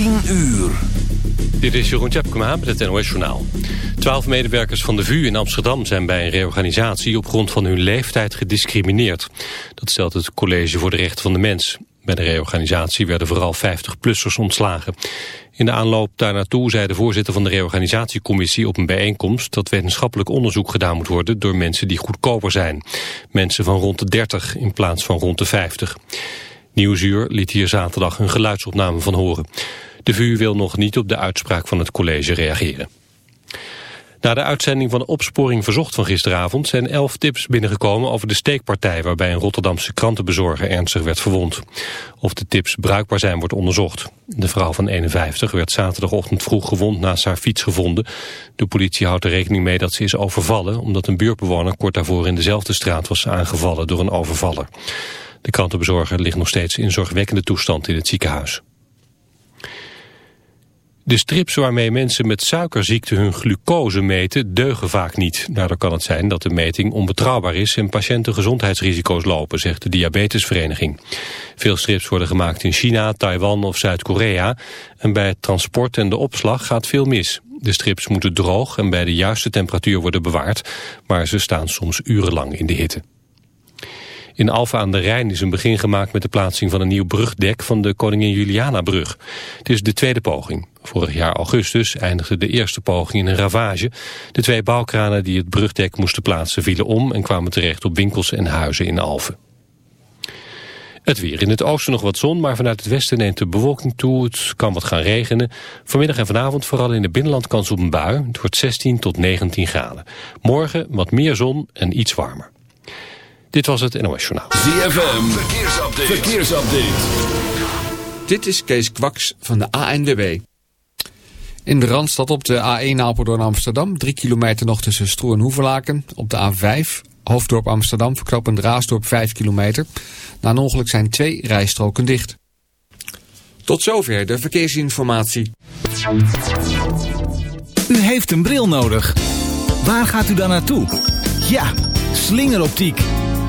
10 uur. Dit is Jeroen Tjepkema met het NOS Journaal. Twaalf medewerkers van de VU in Amsterdam zijn bij een reorganisatie op grond van hun leeftijd gediscrimineerd. Dat stelt het College voor de Rechten van de Mens. Bij de reorganisatie werden vooral 50-plussers ontslagen. In de aanloop daarnaartoe zei de voorzitter van de reorganisatiecommissie op een bijeenkomst dat wetenschappelijk onderzoek gedaan moet worden door mensen die goedkoper zijn. Mensen van rond de 30 in plaats van rond de 50. Nieuwsuur liet hier zaterdag een geluidsopname van horen. De VU wil nog niet op de uitspraak van het college reageren. Na de uitzending van de opsporing verzocht van gisteravond zijn elf tips binnengekomen over de steekpartij waarbij een Rotterdamse krantenbezorger ernstig werd verwond. Of de tips bruikbaar zijn wordt onderzocht. De vrouw van 51 werd zaterdagochtend vroeg gewond naast haar fiets gevonden. De politie houdt er rekening mee dat ze is overvallen omdat een buurtbewoner kort daarvoor in dezelfde straat was aangevallen door een overvaller. De krantenbezorger ligt nog steeds in zorgwekkende toestand in het ziekenhuis. De strips waarmee mensen met suikerziekte hun glucose meten deugen vaak niet. Daardoor kan het zijn dat de meting onbetrouwbaar is en patiënten gezondheidsrisico's lopen, zegt de Diabetesvereniging. Veel strips worden gemaakt in China, Taiwan of Zuid-Korea en bij het transport en de opslag gaat veel mis. De strips moeten droog en bij de juiste temperatuur worden bewaard, maar ze staan soms urenlang in de hitte. In Alfa aan de Rijn is een begin gemaakt met de plaatsing van een nieuw brugdek van de Koningin Juliana-brug. Het is de tweede poging. Vorig jaar augustus eindigde de eerste poging in een ravage. De twee bouwkranen die het brugdek moesten plaatsen vielen om en kwamen terecht op winkels en huizen in Alphen. Het weer. In het oosten nog wat zon, maar vanuit het westen neemt de bewolking toe. Het kan wat gaan regenen. Vanmiddag en vanavond vooral in de binnenland kans op een bui. Het wordt 16 tot 19 graden. Morgen wat meer zon en iets warmer. Dit was het NOS Journaal. ZFM, verkeersupdate. verkeersupdate. Dit is Kees Kwaks van de ANWB. In de Randstad op de A1 Apeldoorn Amsterdam. 3 kilometer nog tussen Stroe en Hoevelaken. Op de A5 Hoofddorp Amsterdam verknopend Raasdorp 5 kilometer. Na een ongeluk zijn twee rijstroken dicht. Tot zover de verkeersinformatie. U heeft een bril nodig. Waar gaat u dan naartoe? Ja, slingeroptiek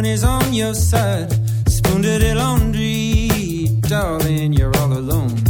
sun is on your side. Spoon to the laundry, darling, you're all alone.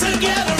together.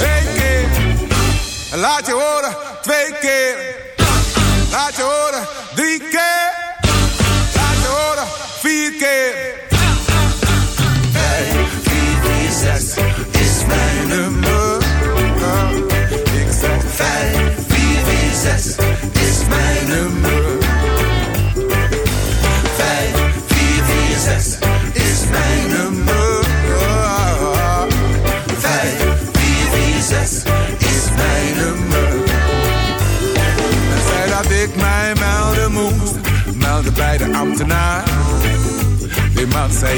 Eén keer. Laat je horen. Twee keer. Laat je horen. Drie keer. Laat je horen. Vier keer.